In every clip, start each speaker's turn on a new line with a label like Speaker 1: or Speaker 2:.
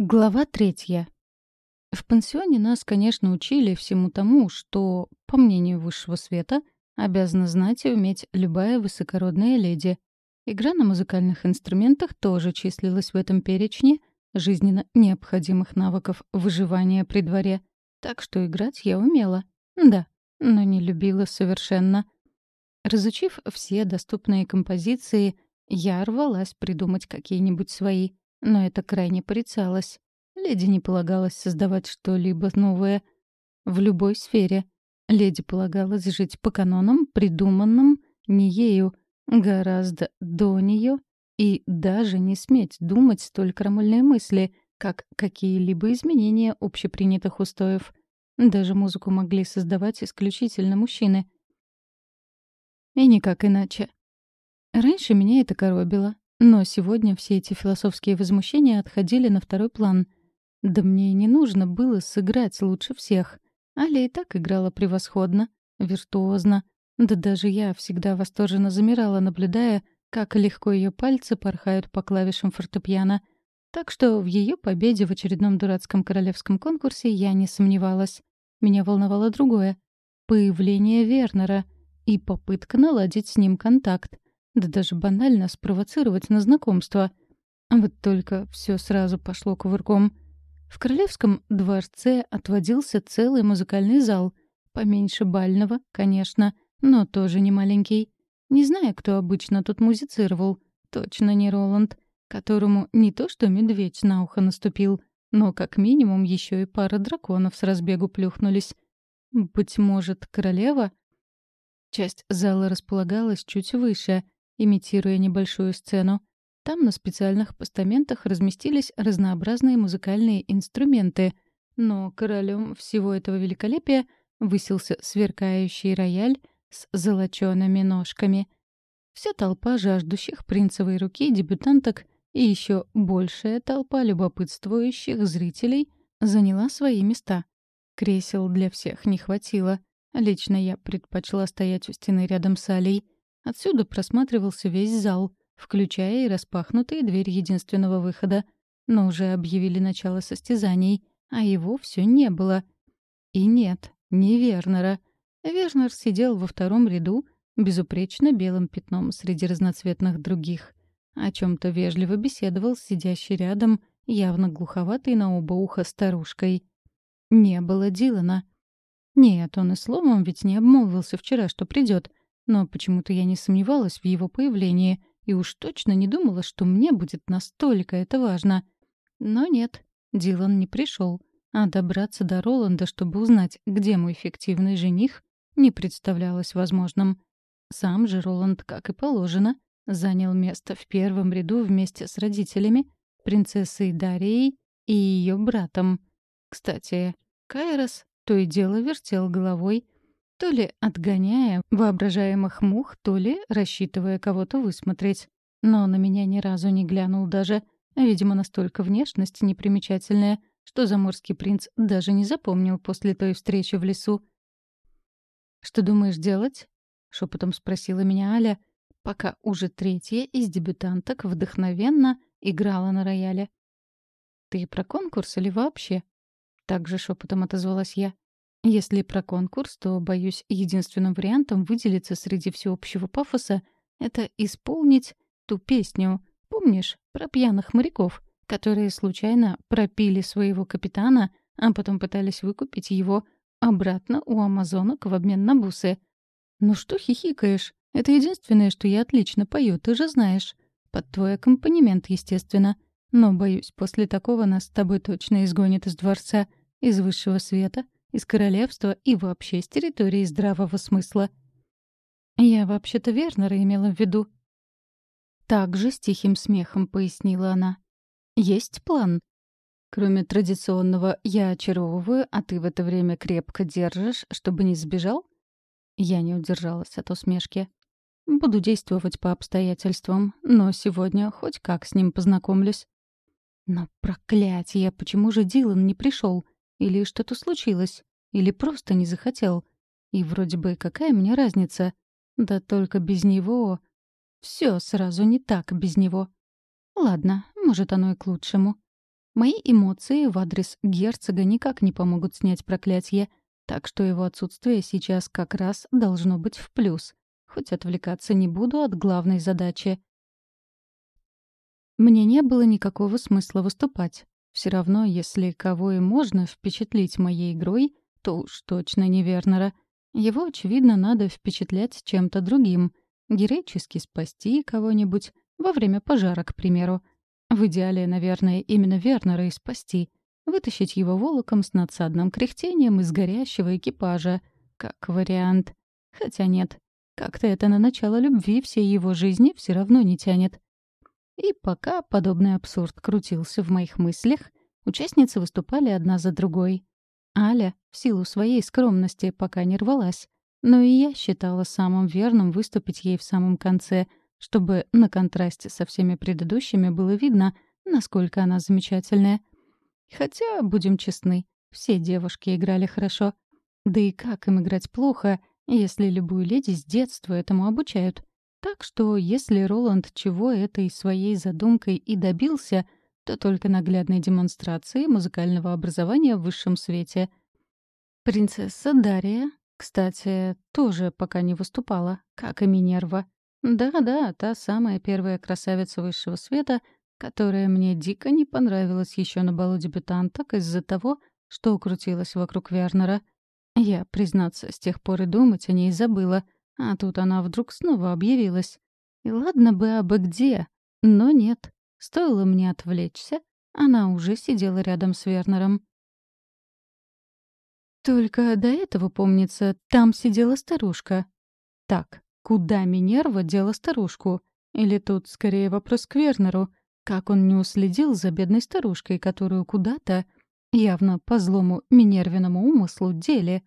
Speaker 1: Глава третья. В пансионе нас, конечно, учили всему тому, что, по мнению высшего света, обязана знать и уметь любая высокородная леди. Игра на музыкальных инструментах тоже числилась в этом перечне жизненно необходимых навыков выживания при дворе. Так что играть я умела. Да, но не любила совершенно. Разучив все доступные композиции, я рвалась придумать какие-нибудь свои — но это крайне порицалось. Леди не полагалось создавать что-либо новое в любой сфере. Леди полагалось жить по канонам, придуманным не ею, гораздо до нее, и даже не сметь думать столь крамольные мысли, как какие-либо изменения общепринятых устоев. Даже музыку могли создавать исключительно мужчины. И никак иначе. Раньше меня это коробило. Но сегодня все эти философские возмущения отходили на второй план. Да мне и не нужно было сыграть лучше всех. Аля и так играла превосходно, виртуозно. Да даже я всегда восторженно замирала, наблюдая, как легко ее пальцы порхают по клавишам фортепиано. Так что в ее победе в очередном дурацком королевском конкурсе я не сомневалась. Меня волновало другое — появление Вернера и попытка наладить с ним контакт да даже банально спровоцировать на знакомство. Вот только все сразу пошло кувырком. В королевском дворце отводился целый музыкальный зал, поменьше бального, конечно, но тоже не маленький. Не знаю, кто обычно тут музицировал, точно не Роланд, которому не то что медведь на ухо наступил, но как минимум еще и пара драконов с разбегу плюхнулись. Быть может, королева? Часть зала располагалась чуть выше, имитируя небольшую сцену. Там на специальных постаментах разместились разнообразные музыкальные инструменты, но королем всего этого великолепия высился сверкающий рояль с золочёными ножками. Вся толпа жаждущих принцевой руки дебютанток и еще большая толпа любопытствующих зрителей заняла свои места. Кресел для всех не хватило. Лично я предпочла стоять у стены рядом с Алей — Отсюда просматривался весь зал, включая и распахнутые двери единственного выхода. Но уже объявили начало состязаний, а его все не было. И нет, не Вернера. Вернер сидел во втором ряду, безупречно белым пятном среди разноцветных других. О чем то вежливо беседовал с сидящей рядом, явно глуховатой на оба уха старушкой. Не было Дилана. Нет, он и словом ведь не обмолвился вчера, что придет — но почему-то я не сомневалась в его появлении и уж точно не думала, что мне будет настолько это важно. Но нет, Дилан не пришел, а добраться до Роланда, чтобы узнать, где мой фиктивный жених, не представлялось возможным. Сам же Роланд, как и положено, занял место в первом ряду вместе с родителями, принцессой Дарией и ее братом. Кстати, Кайрос то и дело вертел головой, то ли отгоняя воображаемых мух, то ли рассчитывая кого-то высмотреть. Но на меня ни разу не глянул даже. Видимо, настолько внешность непримечательная, что заморский принц даже не запомнил после той встречи в лесу. «Что думаешь делать?» — шепотом спросила меня Аля, пока уже третья из дебютанток вдохновенно играла на рояле. «Ты про конкурс или вообще?» — также шепотом отозвалась я. Если про конкурс, то, боюсь, единственным вариантом выделиться среди всеобщего пафоса — это исполнить ту песню, помнишь, про пьяных моряков, которые случайно пропили своего капитана, а потом пытались выкупить его обратно у амазонок в обмен на бусы. «Ну что хихикаешь? Это единственное, что я отлично пою, ты же знаешь. Под твой аккомпанемент, естественно. Но, боюсь, после такого нас с тобой точно изгонят из дворца, из высшего света, из королевства и вообще с территории здравого смысла. Я вообще-то Вернера имела в виду. Также с тихим смехом пояснила она. Есть план. Кроме традиционного «я очаровываю, а ты в это время крепко держишь, чтобы не сбежал?» Я не удержалась от усмешки. Буду действовать по обстоятельствам, но сегодня хоть как с ним познакомлюсь. Но проклятие, почему же Дилан не пришел? Или что-то случилось? Или просто не захотел? И вроде бы какая мне разница? Да только без него... Все сразу не так без него. Ладно, может, оно и к лучшему. Мои эмоции в адрес герцога никак не помогут снять проклятие, так что его отсутствие сейчас как раз должно быть в плюс. Хоть отвлекаться не буду от главной задачи. Мне не было никакого смысла выступать. Все равно, если кого и можно впечатлить моей игрой, то уж точно не Вернера. Его, очевидно, надо впечатлять чем-то другим. Героически спасти кого-нибудь во время пожара, к примеру. В идеале, наверное, именно Вернера и спасти. Вытащить его волоком с надсадным кряхтением из горящего экипажа. Как вариант. Хотя нет. Как-то это на начало любви всей его жизни все равно не тянет. И пока подобный абсурд крутился в моих мыслях, участницы выступали одна за другой. Аля, в силу своей скромности, пока не рвалась. Но и я считала самым верным выступить ей в самом конце, чтобы на контрасте со всеми предыдущими было видно, насколько она замечательная. Хотя, будем честны, все девушки играли хорошо. Да и как им играть плохо, если любую леди с детства этому обучают? Так что, если Роланд чего этой своей задумкой и добился, то только наглядной демонстрации музыкального образования в высшем свете. Принцесса Дария, кстати, тоже пока не выступала, как и Минерва. Да-да, та самая первая красавица высшего света, которая мне дико не понравилась еще на балу дебютанток из-за того, что укрутилась вокруг Вернера. Я, признаться, с тех пор и думать о ней забыла — а тут она вдруг снова объявилась. И ладно бы абы где, но нет. Стоило мне отвлечься, она уже сидела рядом с Вернером. Только до этого, помнится, там сидела старушка. Так, куда Минерва дела старушку? Или тут скорее вопрос к Вернеру, как он не уследил за бедной старушкой, которую куда-то, явно по злому Минервиному умыслу, дели?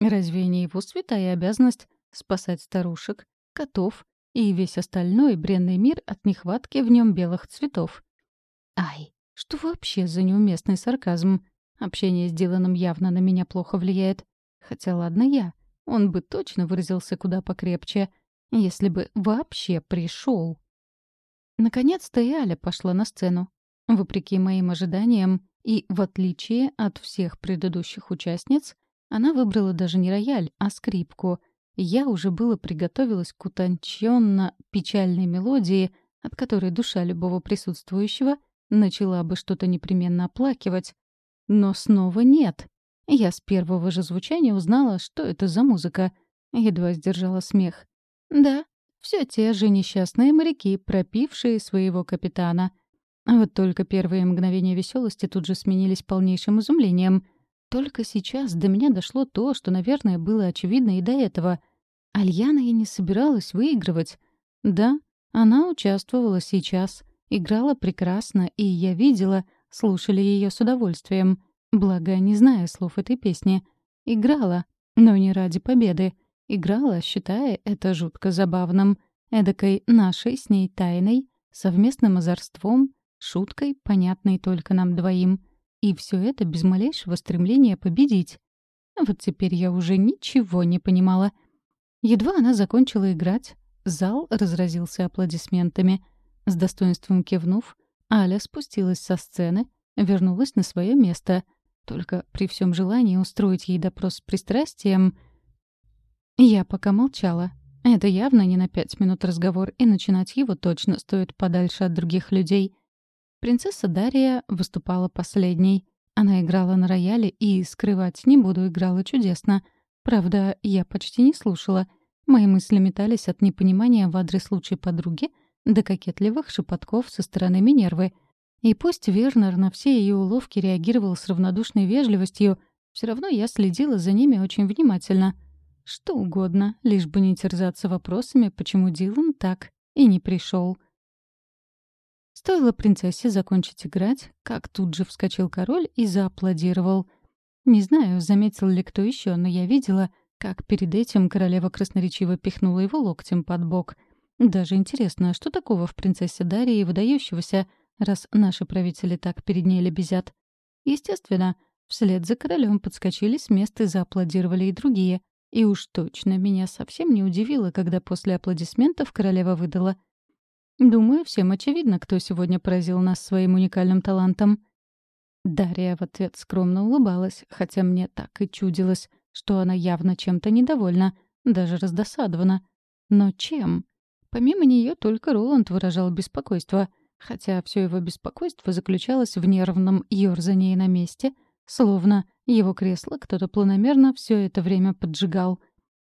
Speaker 1: Разве не его святая обязанность спасать старушек, котов и весь остальной бренный мир от нехватки в нем белых цветов. Ай, что вообще за неуместный сарказм? Общение с Диланом явно на меня плохо влияет. Хотя ладно я, он бы точно выразился куда покрепче, если бы вообще пришел. Наконец-то и Аля пошла на сцену. Вопреки моим ожиданиям и в отличие от всех предыдущих участниц, она выбрала даже не рояль, а скрипку — я уже было приготовилась к утонченно-печальной мелодии, от которой душа любого присутствующего начала бы что-то непременно оплакивать. Но снова нет. Я с первого же звучания узнала, что это за музыка. Едва сдержала смех. Да, все те же несчастные моряки, пропившие своего капитана. Вот только первые мгновения веселости тут же сменились полнейшим изумлением. Только сейчас до меня дошло то, что, наверное, было очевидно и до этого. Альяна и не собиралась выигрывать. Да, она участвовала сейчас, играла прекрасно, и я видела, слушали ее с удовольствием. Благо, не зная слов этой песни. Играла, но не ради победы. Играла, считая это жутко забавным, эдакой нашей с ней тайной, совместным озорством, шуткой, понятной только нам двоим — и все это без малейшего стремления победить. Вот теперь я уже ничего не понимала. Едва она закончила играть, зал разразился аплодисментами. С достоинством кивнув, Аля спустилась со сцены, вернулась на свое место. Только при всем желании устроить ей допрос с пристрастием... Я пока молчала. Это явно не на пять минут разговор, и начинать его точно стоит подальше от других людей — Принцесса Дария выступала последней. Она играла на рояле и, скрывать не буду, играла чудесно. Правда, я почти не слушала. Мои мысли метались от непонимания в адрес лучшей подруги до кокетливых шепотков со стороны Минервы. И пусть Вернер на все ее уловки реагировал с равнодушной вежливостью, все равно я следила за ними очень внимательно. Что угодно, лишь бы не терзаться вопросами, почему Дилан так и не пришел. Стоило принцессе закончить играть, как тут же вскочил король и зааплодировал. Не знаю, заметил ли кто еще, но я видела, как перед этим королева красноречиво пихнула его локтем под бок. Даже интересно, что такого в принцессе Дарьи выдающегося, раз наши правители так перед ней лебезят. Естественно, вслед за королем подскочили с места и зааплодировали и другие. И уж точно меня совсем не удивило, когда после аплодисментов королева выдала — Думаю, всем очевидно, кто сегодня поразил нас своим уникальным талантом. Дарья в ответ скромно улыбалась, хотя мне так и чудилось, что она явно чем-то недовольна, даже раздосадована. Но чем? Помимо нее только Роланд выражал беспокойство, хотя все его беспокойство заключалось в нервном ёрзании на месте, словно его кресло кто-то планомерно все это время поджигал.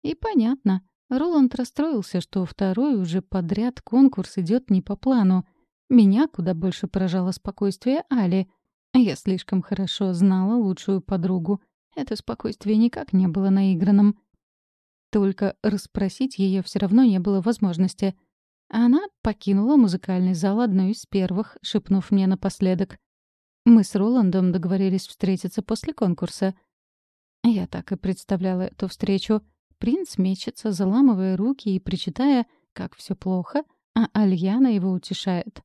Speaker 1: И понятно, Роланд расстроился, что второй уже подряд конкурс идет не по плану. Меня куда больше поражало спокойствие Али. Я слишком хорошо знала лучшую подругу. Это спокойствие никак не было наигранным. Только расспросить ее все равно не было возможности. Она покинула музыкальный зал одной из первых, шепнув мне напоследок. Мы с Роландом договорились встретиться после конкурса. Я так и представляла эту встречу. Принц мечется, заламывая руки и причитая, как все плохо, а Альяна его утешает.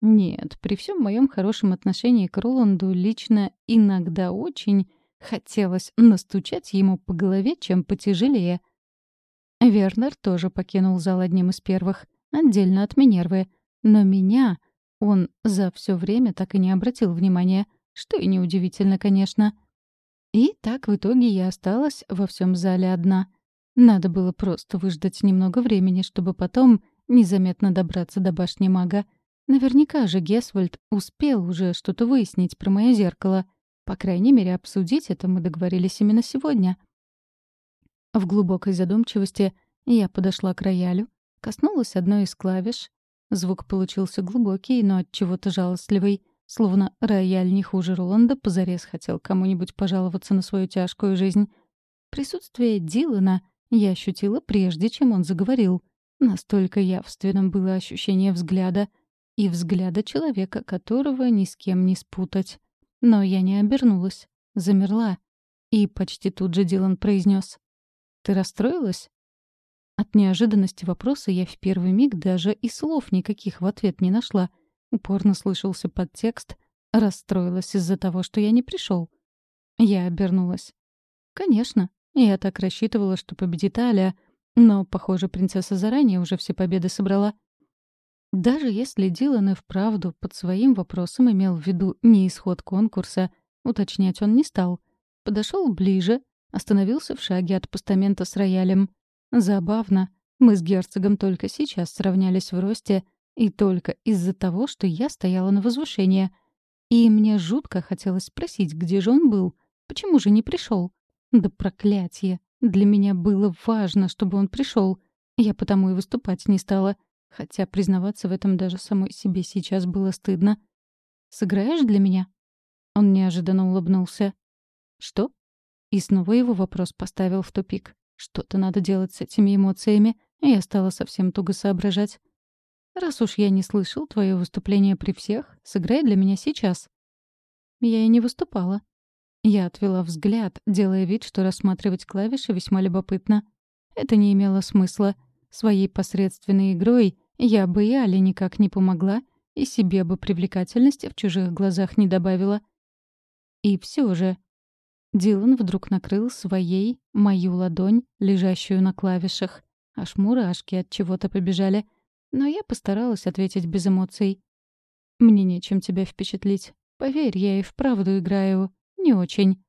Speaker 1: Нет, при всем моем хорошем отношении к Роланду лично иногда очень хотелось настучать ему по голове, чем потяжелее. Вернер тоже покинул зал одним из первых, отдельно от Минервы. Но меня он за все время так и не обратил внимания, что и неудивительно, конечно. И так в итоге я осталась во всем зале одна. Надо было просто выждать немного времени, чтобы потом незаметно добраться до башни мага. Наверняка же Гесвальд успел уже что-то выяснить про мое зеркало. По крайней мере, обсудить это мы договорились именно сегодня. В глубокой задумчивости я подошла к роялю, коснулась одной из клавиш. Звук получился глубокий, но от чего-то жалостливый, словно рояль не хуже Роланда позарез хотел кому-нибудь пожаловаться на свою тяжкую жизнь. Присутствие Дилана я ощутила прежде, чем он заговорил. Настолько явственным было ощущение взгляда. И взгляда человека, которого ни с кем не спутать. Но я не обернулась, замерла. И почти тут же Дилан произнес: ты расстроилась?» От неожиданности вопроса я в первый миг даже и слов никаких в ответ не нашла. Упорно слышался подтекст «расстроилась из-за того, что я не пришел». Я обернулась. «Конечно, я так рассчитывала, что победит Аля, но, похоже, принцесса заранее уже все победы собрала». Даже если Дилан и вправду под своим вопросом имел в виду не исход конкурса, уточнять он не стал. Подошел ближе, Остановился в шаге от постамента с роялем. Забавно. Мы с герцогом только сейчас сравнялись в росте, и только из-за того, что я стояла на возвышении. И мне жутко хотелось спросить, где же он был, почему же не пришел. Да проклятие! Для меня было важно, чтобы он пришел. Я потому и выступать не стала. Хотя признаваться в этом даже самой себе сейчас было стыдно. «Сыграешь для меня?» Он неожиданно улыбнулся. «Что?» И снова его вопрос поставил в тупик. Что-то надо делать с этими эмоциями, я стала совсем туго соображать. «Раз уж я не слышал твое выступление при всех, сыграй для меня сейчас». Я и не выступала. Я отвела взгляд, делая вид, что рассматривать клавиши весьма любопытно. Это не имело смысла. Своей посредственной игрой я бы и Але никак не помогла, и себе бы привлекательности в чужих глазах не добавила. И все же Дилан вдруг накрыл своей мою ладонь, лежащую на клавишах. Аж мурашки от чего-то побежали. Но я постаралась ответить без эмоций. «Мне нечем тебя впечатлить. Поверь, я и вправду играю не очень».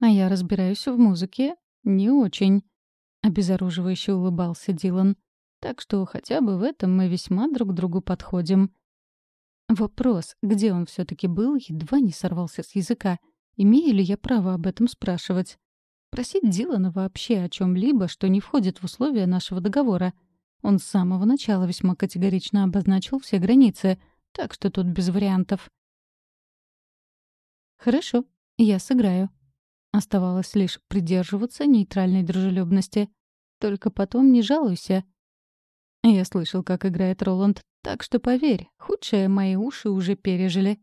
Speaker 1: «А я разбираюсь в музыке не очень», — обезоруживающе улыбался Дилан. «Так что хотя бы в этом мы весьма друг другу подходим». Вопрос, где он все таки был, едва не сорвался с языка — Имею ли я право об этом спрашивать? Просить Дилана вообще о чем либо что не входит в условия нашего договора. Он с самого начала весьма категорично обозначил все границы, так что тут без вариантов. «Хорошо, я сыграю». Оставалось лишь придерживаться нейтральной дружелюбности. Только потом не жалуйся. Я слышал, как играет Роланд, так что поверь, худшее мои уши уже пережили.